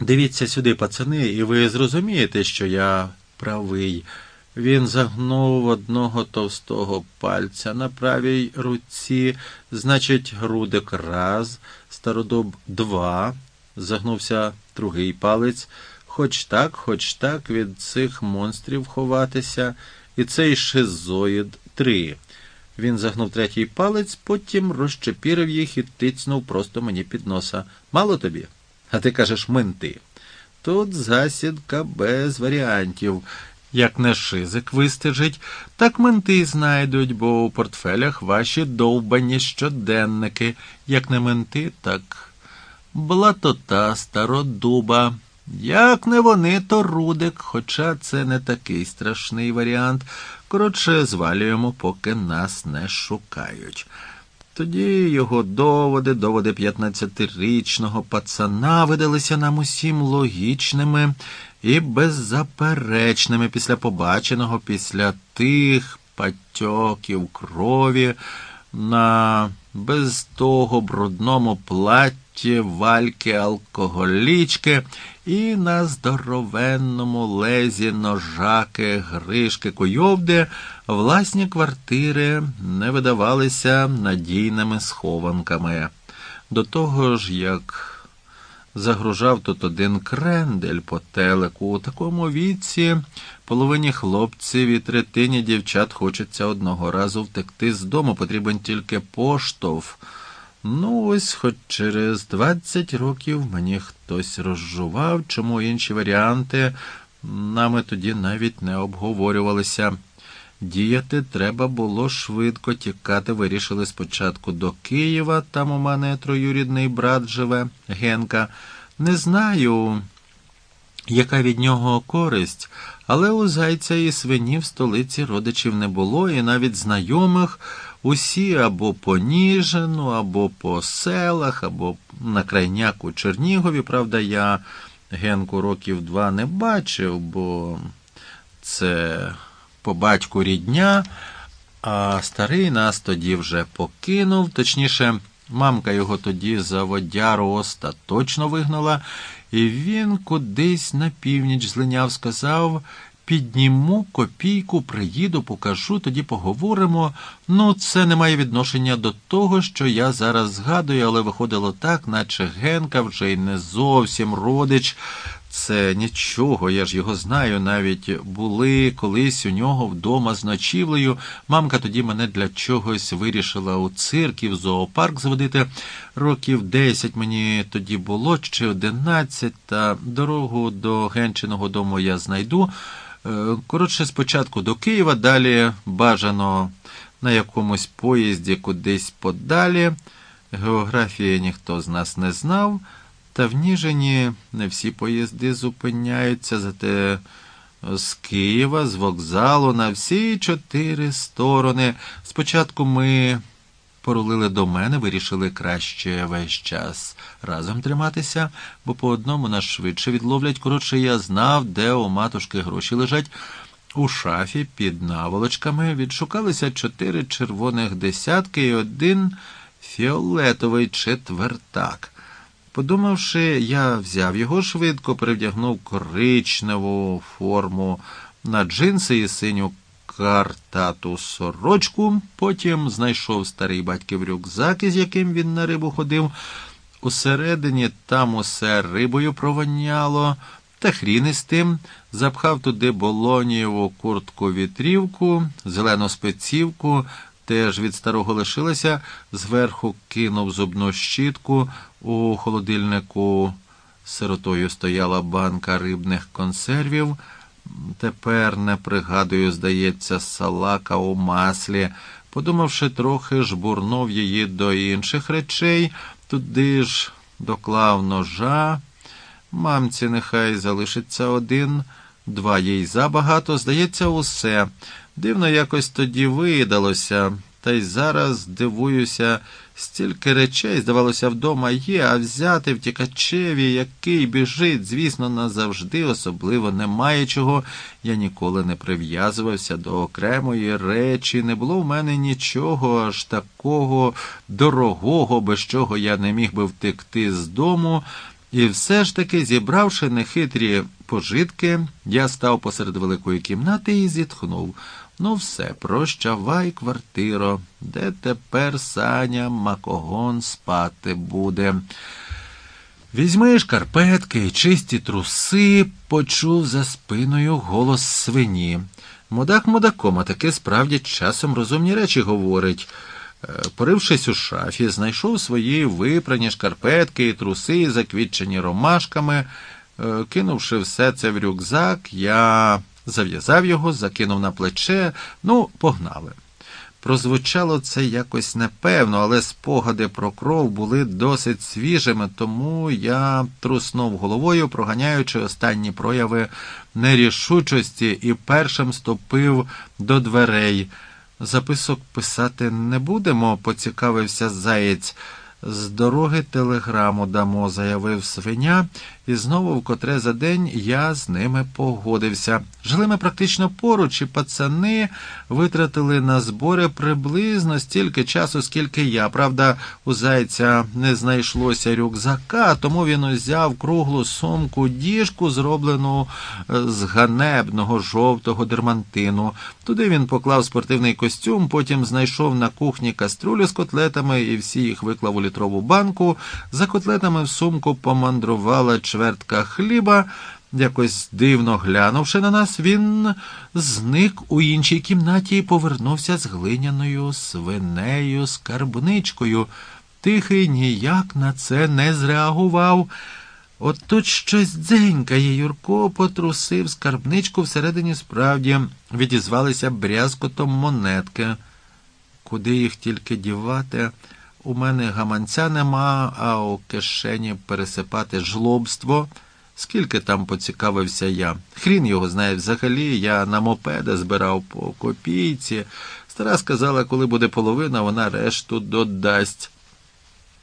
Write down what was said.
Дивіться сюди, пацани, і ви зрозумієте, що я правий. Він загнув одного товстого пальця на правій руці, значить, грудик раз, стародуб два, загнувся другий палець. Хоч так, хоч так від цих монстрів ховатися, і цей шизоїд три. Він загнув третій палець, потім розчепірив їх і тицнув просто мені під носа. Мало тобі? А ти кажеш менти. Тут засідка без варіантів. Як не шизик вистежить, так менти знайдуть, бо у портфелях ваші довбані щоденники. Як не менти, так блатота стародуба. Як не вони, то Рудик, хоча це не такий страшний варіант. Коротше, звалюємо, поки нас не шукають. Тоді його доводи, доводи 15-річного пацана видалися нам усім логічними і беззаперечними після побаченого, після тих патьоків крові на без того брудному платті вальки алкоголічки і на здоровенному лезі ножаки, гришки, куйовди власні квартири не видавалися надійними схованками. До того ж, як загружав тут один крендель по телеку. У такому віці половині хлопців і третині дівчат хочеться одного разу втекти з дому, потрібен тільки поштовх. Ну, ось хоч через двадцять років мені хтось розжував, чому інші варіанти нами тоді навіть не обговорювалися. Діяти треба було швидко тікати. Вирішили спочатку до Києва, там у мене троюрідний брат живе, Генка. Не знаю, яка від нього користь, але у зайця і свині в столиці родичів не було, і навіть знайомих усі або по Ніжину, або по селах, або на крайняку Чернігові. Правда, я Генку років два не бачив, бо це по батьку рідня, а старий нас тоді вже покинув. Точніше, мамка його тоді за водяру остаточно вигнала, і він кудись на північ злиняв, сказав. Підніму копійку, приїду, покажу, тоді поговоримо. Ну, це не має відношення до того, що я зараз згадую, але виходило так, наче Генка вже й не зовсім родич. Це нічого, я ж його знаю. Навіть були колись у нього вдома з ночівлею. Мамка тоді мене для чогось вирішила у цирк і в зоопарк зводити. Років десять мені тоді було, чи одинадцять, та дорогу до Генчиного дому я знайду. Е, коротше, спочатку до Києва, далі бажано на якомусь поїзді кудись подалі. Географії ніхто з нас не знав. Та в Ніжині не всі поїзди зупиняються, зате з Києва, з вокзалу на всі чотири сторони. Спочатку ми порулили до мене, вирішили краще весь час разом триматися, бо по одному нас швидше відловлять. Коротше, я знав, де у матушки гроші лежать. У шафі під наволочками відшукалися чотири червоних десятки і один фіолетовий четвертак. Подумавши, я взяв його швидко, перевдягнув коричневу форму на джинси і синю картату сорочку, потім знайшов старий батьків рюкзак, із яким він на рибу ходив. Усередині там усе рибою провоняло, та хрін із тим запхав туди болонієву куртку вітрівку, зелену спецівку, теж від старого лишилася, зверху кинув зубну щітку. У холодильнику сиротою стояла банка рибних консервів. Тепер не пригадую, здається, салака у маслі. Подумавши трохи, жбурнув її до інших речей, туди ж доклав ножа. Мамці нехай залишиться один, два їй забагато, здається, усе. Дивно якось тоді видалося, та й зараз дивуюся, стільки речей, здавалося, вдома є, а взяти втікачеві, який біжить, звісно, назавжди, особливо немає чого. Я ніколи не прив'язувався до окремої речі, не було в мене нічого аж такого дорогого, без чого я не міг би втекти з дому. І все ж таки, зібравши нехитрі пожитки, я став посеред великої кімнати і зітхнув. Ну, все, прощавай, квартиро, де тепер Саня Макогон спати буде. Візьми шкарпетки чисті труси, почув за спиною голос свині. Мудак мудаком, а таки справді часом розумні речі говорить. Е, Порившись у шафі, знайшов свої випрані шкарпетки і труси, заквітчені ромашками. Е, Кинувши все це в рюкзак, я зав'язав його, закинув на плече, ну, погнали. Прозвучало це якось непевно, але спогади про кров були досить свіжими, тому я труснув головою, проганяючи останні прояви нерішучості, і першим ступив до дверей. Записок писати не будемо, поцікавився заєць. З дороги телеграму дамо, заявив свиня, і знову вкотре за день я з ними погодився. Жили ми практично поруч, і пацани витратили на збори приблизно стільки часу, скільки я. Правда, у зайця не знайшлося рюкзака, тому він узяв круглу сумку діжку, зроблену е, з ганебного жовтого дермантину. Туди він поклав спортивний костюм, потім знайшов на кухні каструлю з котлетами і всі їх виклав у літрову банку. За котлетами в сумку помандрувала чвертка хліба. Якось дивно глянувши на нас, він зник у іншій кімнаті і повернувся з глиняною свинею скарбничкою. Тихий ніяк на це не зреагував. От тут щось дзенькає, Юрко потрусив скарбничку всередині справді відізвалися брязкотом монетки. Куди їх тільки дівати? У мене гаманця нема, а у кишені пересипати жлобство. Скільки там поцікавився я? Хрін його знає взагалі, я на мопеда збирав по копійці. Стара сказала, коли буде половина, вона решту додасть.